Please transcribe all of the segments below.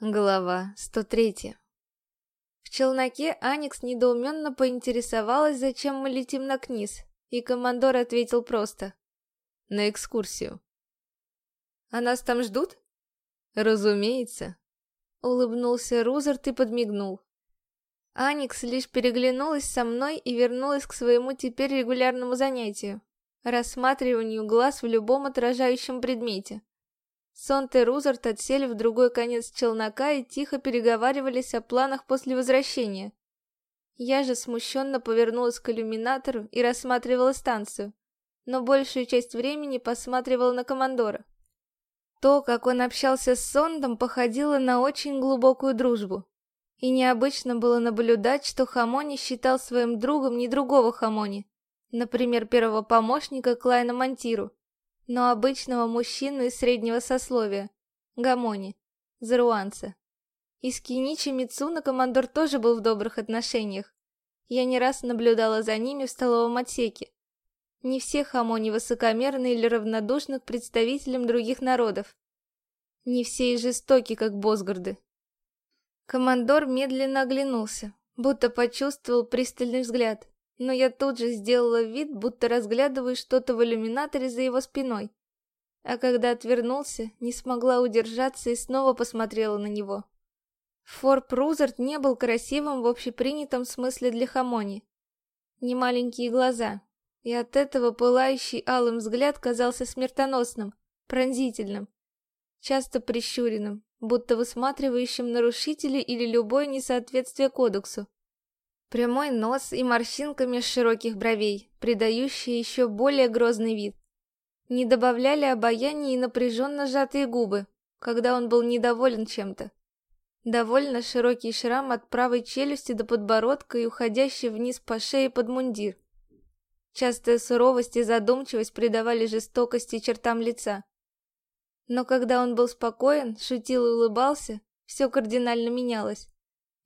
Глава 103 В челноке Аникс недоуменно поинтересовалась, зачем мы летим на Книз, и командор ответил просто. На экскурсию. «А нас там ждут?» «Разумеется», — улыбнулся Рузерт и подмигнул. Аникс лишь переглянулась со мной и вернулась к своему теперь регулярному занятию — рассматриванию глаз в любом отражающем предмете. Сонт и Рузерт отсели в другой конец челнока и тихо переговаривались о планах после возвращения. Я же смущенно повернулась к иллюминатору и рассматривала станцию, но большую часть времени посматривала на командора. То, как он общался с Сондом, походило на очень глубокую дружбу. И необычно было наблюдать, что Хамони считал своим другом не другого Хамони, например, первого помощника Клайна Монтиру, но обычного мужчину из среднего сословия, Гамони, заруанца. И с Киничи Мицуна командор тоже был в добрых отношениях. Я не раз наблюдала за ними в столовом отсеке. Не все хамони высокомерны или равнодушны к представителям других народов. Не все и жестоки, как Босгарды. Командор медленно оглянулся, будто почувствовал пристальный взгляд но я тут же сделала вид, будто разглядываю что-то в иллюминаторе за его спиной. А когда отвернулся, не смогла удержаться и снова посмотрела на него. Форп Рузерт не был красивым в общепринятом смысле для Хамони. Не маленькие глаза, и от этого пылающий алым взгляд казался смертоносным, пронзительным, часто прищуренным, будто высматривающим нарушителей или любое несоответствие кодексу. Прямой нос и морщинка меж широких бровей, придающие еще более грозный вид. Не добавляли обаяния и напряженно сжатые губы, когда он был недоволен чем-то. Довольно широкий шрам от правой челюсти до подбородка и уходящий вниз по шее под мундир. Частая суровость и задумчивость придавали жестокости чертам лица. Но когда он был спокоен, шутил и улыбался, все кардинально менялось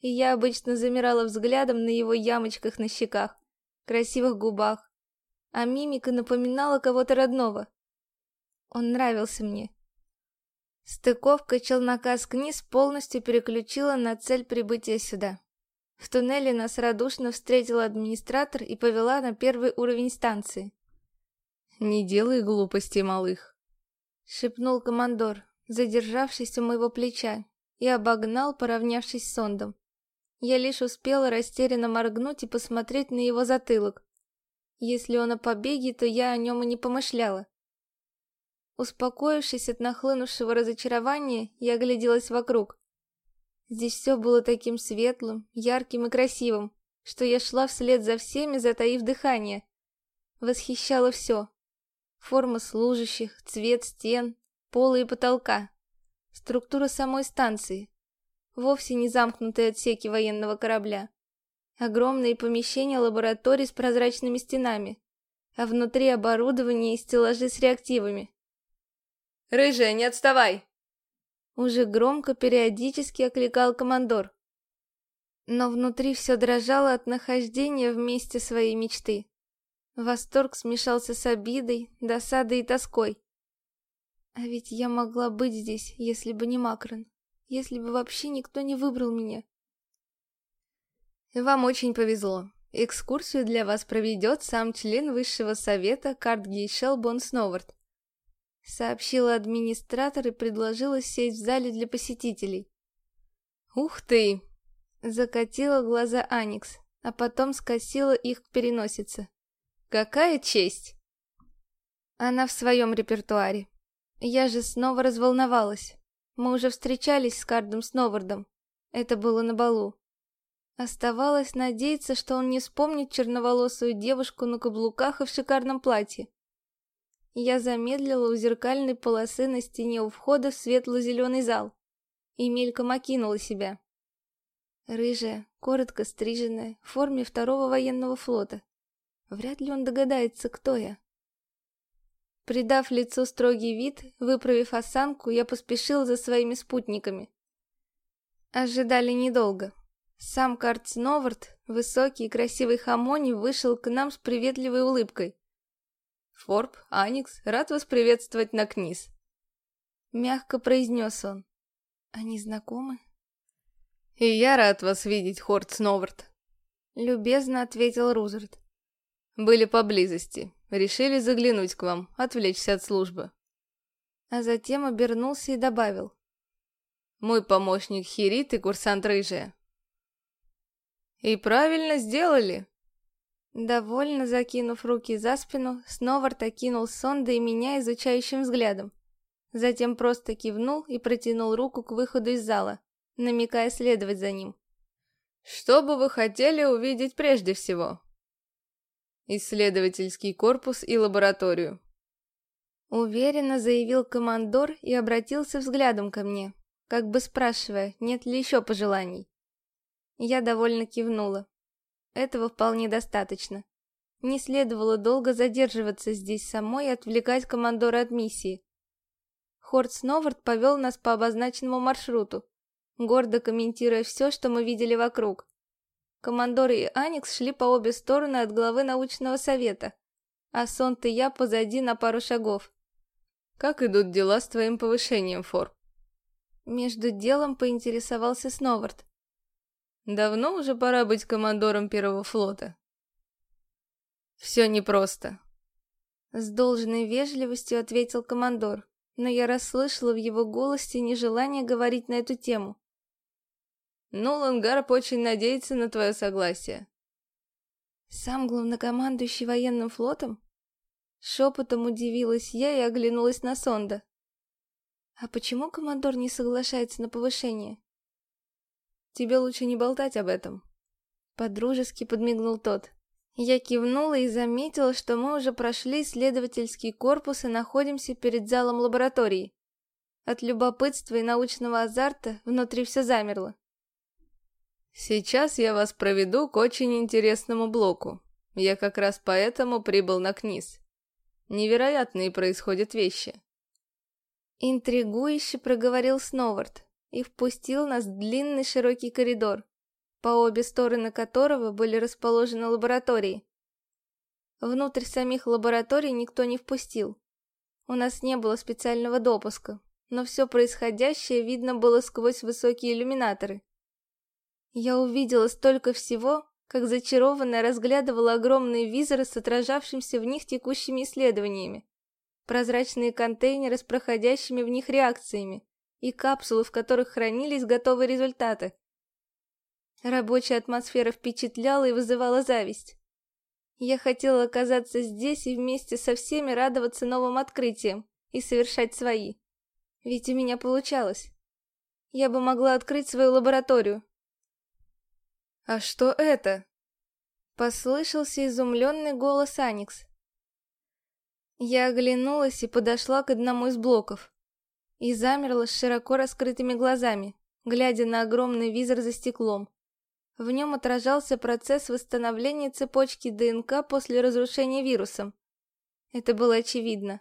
и я обычно замирала взглядом на его ямочках на щеках, красивых губах, а мимика напоминала кого-то родного. Он нравился мне. Стыковка челнока с Книз полностью переключила на цель прибытия сюда. В туннеле нас радушно встретил администратор и повела на первый уровень станции. «Не делай глупостей, малых», — шепнул командор, задержавшись у моего плеча, и обогнал, поравнявшись с сондом. Я лишь успела растерянно моргнуть и посмотреть на его затылок. Если он о побеге, то я о нем и не помышляла. Успокоившись от нахлынувшего разочарования, я огляделась вокруг. Здесь все было таким светлым, ярким и красивым, что я шла вслед за всеми, затаив дыхание. Восхищало все. Форма служащих, цвет стен, пола и потолка, структура самой станции, вовсе не замкнутые отсеки военного корабля. Огромные помещения лабораторий с прозрачными стенами, а внутри оборудование и стеллажи с реактивами. «Рыжая, не отставай!» Уже громко периодически окликал командор. Но внутри все дрожало от нахождения в месте своей мечты. Восторг смешался с обидой, досадой и тоской. А ведь я могла быть здесь, если бы не Макрон если бы вообще никто не выбрал меня. Вам очень повезло. Экскурсию для вас проведет сам член высшего совета Картгейшел Бон Сновард. Сообщила администратор и предложила сесть в зале для посетителей. Ух ты! Закатила глаза Аникс, а потом скосила их к переносице. Какая честь! Она в своем репертуаре. Я же снова разволновалась. Мы уже встречались с Кардом Сновардом. Это было на балу. Оставалось надеяться, что он не вспомнит черноволосую девушку на каблуках и в шикарном платье. Я замедлила у зеркальной полосы на стене у входа в светло-зеленый зал и мельком окинула себя. Рыжая, коротко стриженная, в форме второго военного флота. Вряд ли он догадается, кто я. Придав лицу строгий вид, выправив осанку, я поспешил за своими спутниками. Ожидали недолго. Сам Карт Сновард, высокий и красивый Хамони, вышел к нам с приветливой улыбкой. «Форб, Аникс, рад вас приветствовать на Книз», — мягко произнес он. Они знакомы? И я рад вас видеть, Хорт Сновард. Любезно ответил Рузерт. Были поблизости. Решили заглянуть к вам, отвлечься от службы. А затем обернулся и добавил. Мой помощник Хирит и курсант Рыжая. И правильно сделали. Довольно закинув руки за спину, Сновард окинул Сонда и меня изучающим взглядом. Затем просто кивнул и протянул руку к выходу из зала, намекая следовать за ним. «Что бы вы хотели увидеть прежде всего?» «Исследовательский корпус и лабораторию», Уверенно заявил командор и обратился взглядом ко мне, как бы спрашивая, нет ли еще пожеланий. Я довольно кивнула. Этого вполне достаточно. Не следовало долго задерживаться здесь самой и отвлекать командора от миссии. Хорт Сновард повел нас по обозначенному маршруту, гордо комментируя все, что мы видели вокруг. Командор и Аникс шли по обе стороны от главы научного совета, а Сонт и я позади на пару шагов. «Как идут дела с твоим повышением, Фор?» Между делом поинтересовался Сновард. «Давно уже пора быть командором Первого флота?» «Все непросто», — с должной вежливостью ответил командор, но я расслышала в его голосе нежелание говорить на эту тему. «Нолан Гарп очень надеется на твое согласие». «Сам главнокомандующий военным флотом?» Шепотом удивилась я и оглянулась на Сонда. «А почему командор не соглашается на повышение?» «Тебе лучше не болтать об этом», — подружески подмигнул тот. Я кивнула и заметила, что мы уже прошли исследовательский корпус и находимся перед залом лаборатории. От любопытства и научного азарта внутри все замерло. «Сейчас я вас проведу к очень интересному блоку. Я как раз поэтому прибыл на КНИС. Невероятные происходят вещи. Интригующе проговорил Сновард и впустил нас в длинный широкий коридор, по обе стороны которого были расположены лаборатории. Внутрь самих лабораторий никто не впустил. У нас не было специального допуска, но все происходящее видно было сквозь высокие иллюминаторы. Я увидела столько всего, как зачарованная разглядывала огромные визоры с отражавшимся в них текущими исследованиями, прозрачные контейнеры с проходящими в них реакциями и капсулы, в которых хранились готовые результаты. Рабочая атмосфера впечатляла и вызывала зависть. Я хотела оказаться здесь и вместе со всеми радоваться новым открытиям и совершать свои. Ведь у меня получалось. Я бы могла открыть свою лабораторию, «А что это?» Послышался изумленный голос Аникс. Я оглянулась и подошла к одному из блоков. И замерла с широко раскрытыми глазами, глядя на огромный визор за стеклом. В нем отражался процесс восстановления цепочки ДНК после разрушения вирусом. Это было очевидно.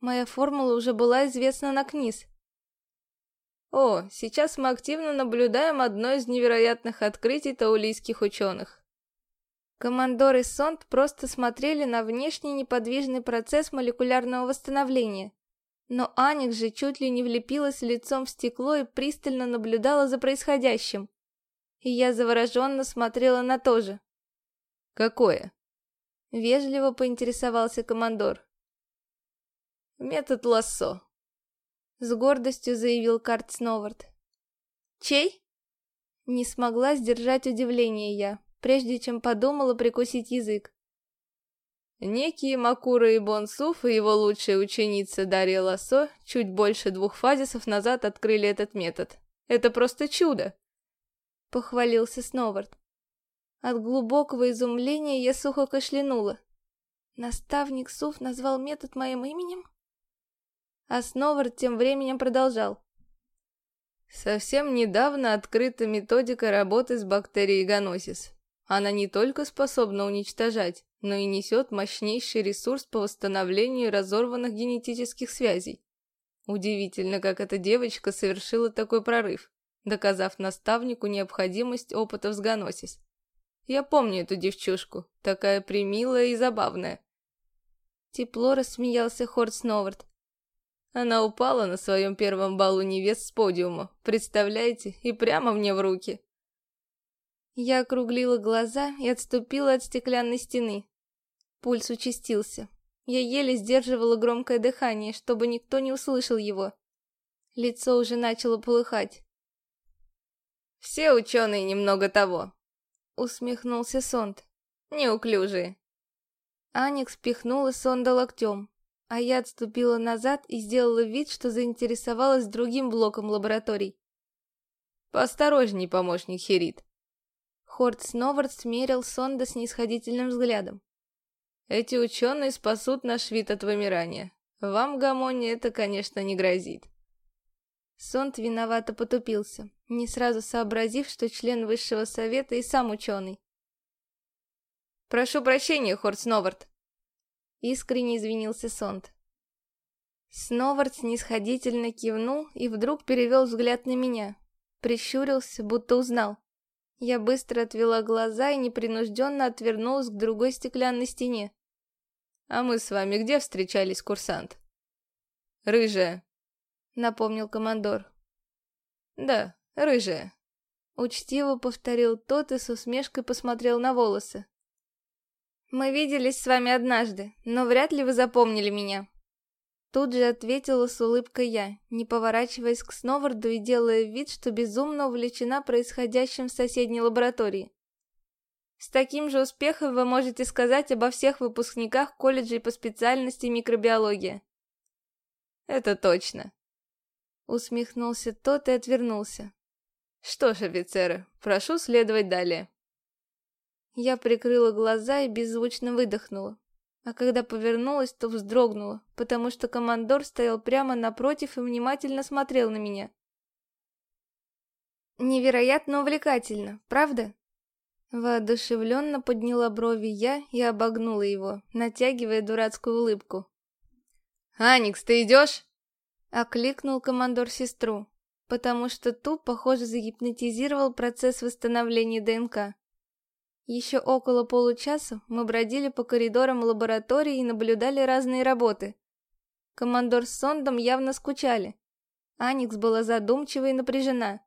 Моя формула уже была известна на КНИС. О, сейчас мы активно наблюдаем одно из невероятных открытий таулийских ученых. Командор и Сонд просто смотрели на внешний неподвижный процесс молекулярного восстановления. Но Аник же чуть ли не влепилась лицом в стекло и пристально наблюдала за происходящим. И я завороженно смотрела на то же. «Какое?» Вежливо поинтересовался командор. «Метод лассо», с гордостью заявил Карт Сновард. «Чей?» Не смогла сдержать удивление я, прежде чем подумала прикусить язык. Некие Макура и Бонсуф и его лучшая ученица Дарья Лассо чуть больше двух фазисов назад открыли этот метод. Это просто чудо!» Похвалился Сновард. От глубокого изумления я сухо кашлянула. Наставник Суф назвал метод моим именем? А Сновард тем временем продолжал. Совсем недавно открыта методика работы с бактерией Ганосис. Она не только способна уничтожать, но и несет мощнейший ресурс по восстановлению разорванных генетических связей. Удивительно, как эта девочка совершила такой прорыв, доказав наставнику необходимость опытов с Ганосис. Я помню эту девчушку, такая примилая и забавная. Тепло рассмеялся Хорт Сновард. Она упала на своем первом балу невест с подиума, представляете, и прямо мне в руки. Я округлила глаза и отступила от стеклянной стены. Пульс участился. Я еле сдерживала громкое дыхание, чтобы никто не услышал его. Лицо уже начало полыхать. «Все ученые немного того», — усмехнулся Сонд. «Неуклюжие». Аникс пихнула Сонда локтем, а я отступила назад и сделала вид, что заинтересовалась другим блоком лабораторий. «Поосторожней, помощник Херит». Хорт Сновард смерил Сонда с нисходительным взглядом. «Эти ученые спасут наш вид от вымирания. Вам, Гамоне, это, конечно, не грозит». Сонд виновато потупился, не сразу сообразив, что член высшего совета и сам ученый. «Прошу прощения, Хорт Сновард!» Искренне извинился Сонд. Сновард снисходительно кивнул и вдруг перевел взгляд на меня. Прищурился, будто узнал. Я быстро отвела глаза и непринужденно отвернулась к другой стеклянной стене. «А мы с вами где встречались, курсант?» «Рыжая», напомнил командор. Да, рыжая. Учтиво повторил тот и с усмешкой посмотрел на волосы. Мы виделись с вами однажды, но вряд ли вы запомнили меня. Тут же ответила с улыбкой я, не поворачиваясь к Сноварду и делая вид, что безумно увлечена происходящим в соседней лаборатории. С таким же успехом вы можете сказать обо всех выпускниках колледжей по специальности микробиология. Это точно. Усмехнулся тот и отвернулся. Что ж, офицеры, прошу следовать далее. Я прикрыла глаза и беззвучно выдохнула. А когда повернулась, то вздрогнула, потому что командор стоял прямо напротив и внимательно смотрел на меня. Невероятно увлекательно, правда? Воодушевленно подняла брови я и обогнула его, натягивая дурацкую улыбку. «Аникс, ты идешь?» Окликнул командор сестру, потому что ту, похоже, загипнотизировал процесс восстановления ДНК. Еще около получаса мы бродили по коридорам лаборатории и наблюдали разные работы. Командор с Сондом явно скучали. Аникс была задумчива и напряжена.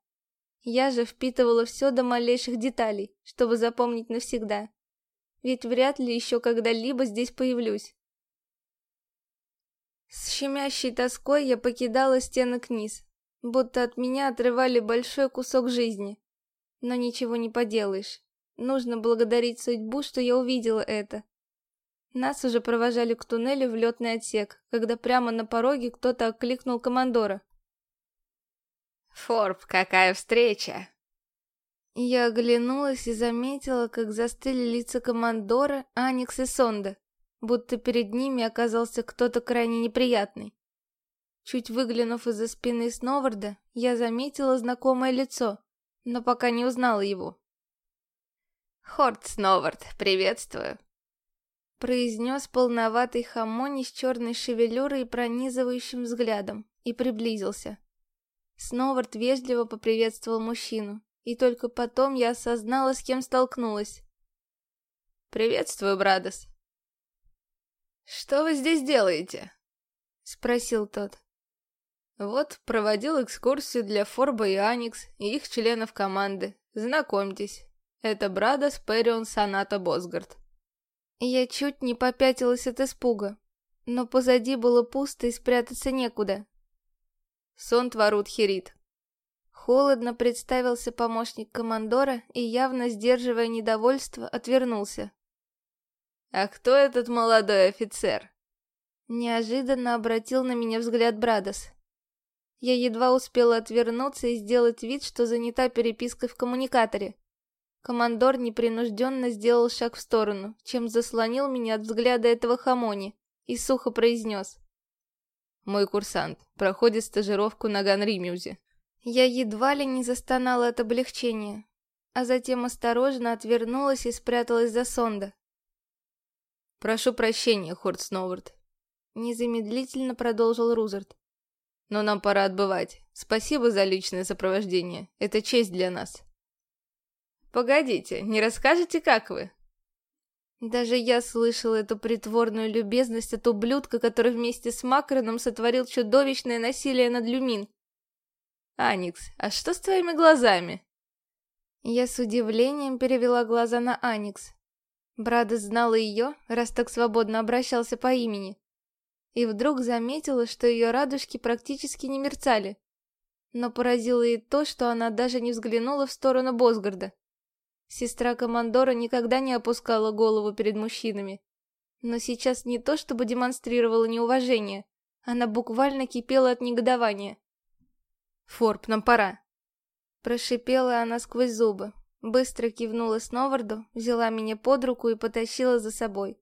Я же впитывала все до малейших деталей, чтобы запомнить навсегда. Ведь вряд ли еще когда-либо здесь появлюсь. С щемящей тоской я покидала стенок низ, будто от меня отрывали большой кусок жизни. Но ничего не поделаешь. Нужно благодарить судьбу, что я увидела это. Нас уже провожали к туннелю в летный отсек, когда прямо на пороге кто-то окликнул командора. «Форб, какая встреча!» Я оглянулась и заметила, как застыли лица командора, Аникс и Сонда будто перед ними оказался кто-то крайне неприятный. Чуть выглянув из-за спины Сноварда, я заметила знакомое лицо, но пока не узнала его. «Хорт Сновард, приветствую!» произнес полноватый хамони с черной шевелюрой и пронизывающим взглядом, и приблизился. Сновард вежливо поприветствовал мужчину, и только потом я осознала, с кем столкнулась. «Приветствую, Брадос», «Что вы здесь делаете?» — спросил тот. «Вот, проводил экскурсию для Форба и Аникс и их членов команды. Знакомьтесь, это Брадос Перион Саната Босгард». Я чуть не попятилась от испуга, но позади было пусто и спрятаться некуда. Сон Тварут Херит. Холодно представился помощник командора и, явно сдерживая недовольство, отвернулся. «А кто этот молодой офицер?» Неожиданно обратил на меня взгляд Брадос. Я едва успела отвернуться и сделать вид, что занята перепиской в коммуникаторе. Командор непринужденно сделал шаг в сторону, чем заслонил меня от взгляда этого хамони, и сухо произнес. «Мой курсант проходит стажировку на Ганримюзе». Я едва ли не застонала от облегчения, а затем осторожно отвернулась и спряталась за сонда. «Прошу прощения, Хорт Сноувард», — незамедлительно продолжил Рузерт. «Но нам пора отбывать. Спасибо за личное сопровождение. Это честь для нас». «Погодите, не расскажете, как вы?» Даже я слышал эту притворную любезность от ублюдка, который вместе с Макроном сотворил чудовищное насилие над Люмин. «Аникс, а что с твоими глазами?» Я с удивлением перевела глаза на Аникс. Брада знала ее, раз так свободно обращался по имени. И вдруг заметила, что ее радужки практически не мерцали. Но поразило и то, что она даже не взглянула в сторону Босгарда. Сестра командора никогда не опускала голову перед мужчинами. Но сейчас не то чтобы демонстрировала неуважение, она буквально кипела от негодования. «Форб, нам пора!» Прошипела она сквозь зубы, быстро кивнула Сноварду, взяла меня под руку и потащила за собой.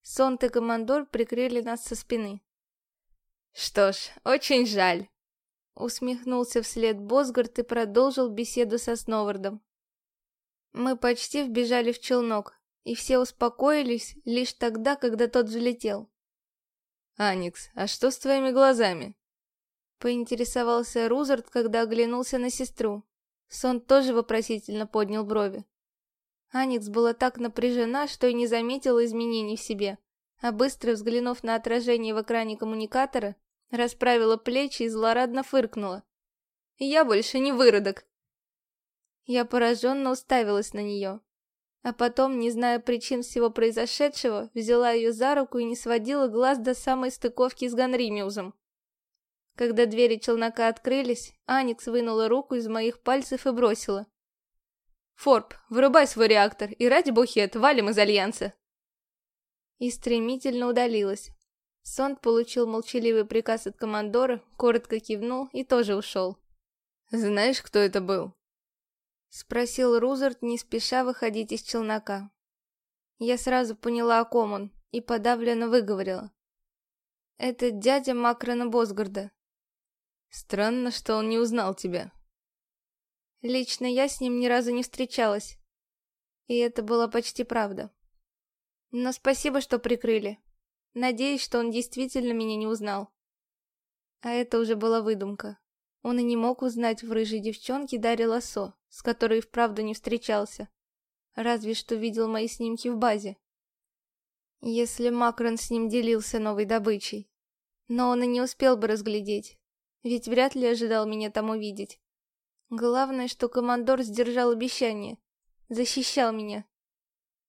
Сонт и командор прикрыли нас со спины. «Что ж, очень жаль!» Усмехнулся вслед Босгард и продолжил беседу со Сновардом. Мы почти вбежали в челнок, и все успокоились лишь тогда, когда тот взлетел. «Аникс, а что с твоими глазами?» Поинтересовался Рузард, когда оглянулся на сестру. Сон тоже вопросительно поднял брови. Аникс была так напряжена, что и не заметила изменений в себе, а быстро взглянув на отражение в экране коммуникатора, расправила плечи и злорадно фыркнула. «Я больше не выродок!» Я пораженно уставилась на нее. А потом, не зная причин всего произошедшего, взяла ее за руку и не сводила глаз до самой стыковки с Ганримиузом. Когда двери челнока открылись, Аникс вынула руку из моих пальцев и бросила. «Форб, вырубай свой реактор и ради бухет, валим из Альянса!» И стремительно удалилась. Сонд получил молчаливый приказ от командора, коротко кивнул и тоже ушел. «Знаешь, кто это был?» Спросил Рузард, не спеша выходить из челнока. Я сразу поняла, о ком он, и подавленно выговорила. Это дядя Макрона Босгарда. Странно, что он не узнал тебя. Лично я с ним ни разу не встречалась. И это была почти правда. Но спасибо, что прикрыли. Надеюсь, что он действительно меня не узнал. А это уже была выдумка. Он и не мог узнать в рыжей девчонке Дарье Лосо, с которой вправду не встречался. Разве что видел мои снимки в базе. Если Макрон с ним делился новой добычей. Но он и не успел бы разглядеть, ведь вряд ли ожидал меня там увидеть. Главное, что командор сдержал обещание, защищал меня.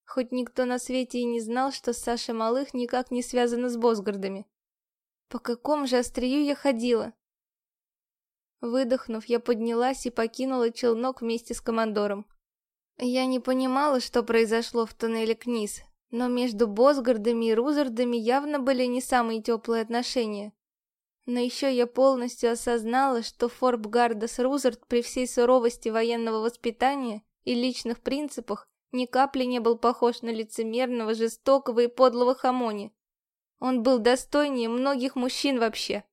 Хоть никто на свете и не знал, что Саша Малых никак не связана с Босгардами. По какому же острию я ходила? Выдохнув, я поднялась и покинула челнок вместе с командором. Я не понимала, что произошло в туннеле Книз, но между Босгардами и Рузардами явно были не самые теплые отношения. Но еще я полностью осознала, что Форбгардас Рузард при всей суровости военного воспитания и личных принципах ни капли не был похож на лицемерного, жестокого и подлого хамони. Он был достойнее многих мужчин вообще.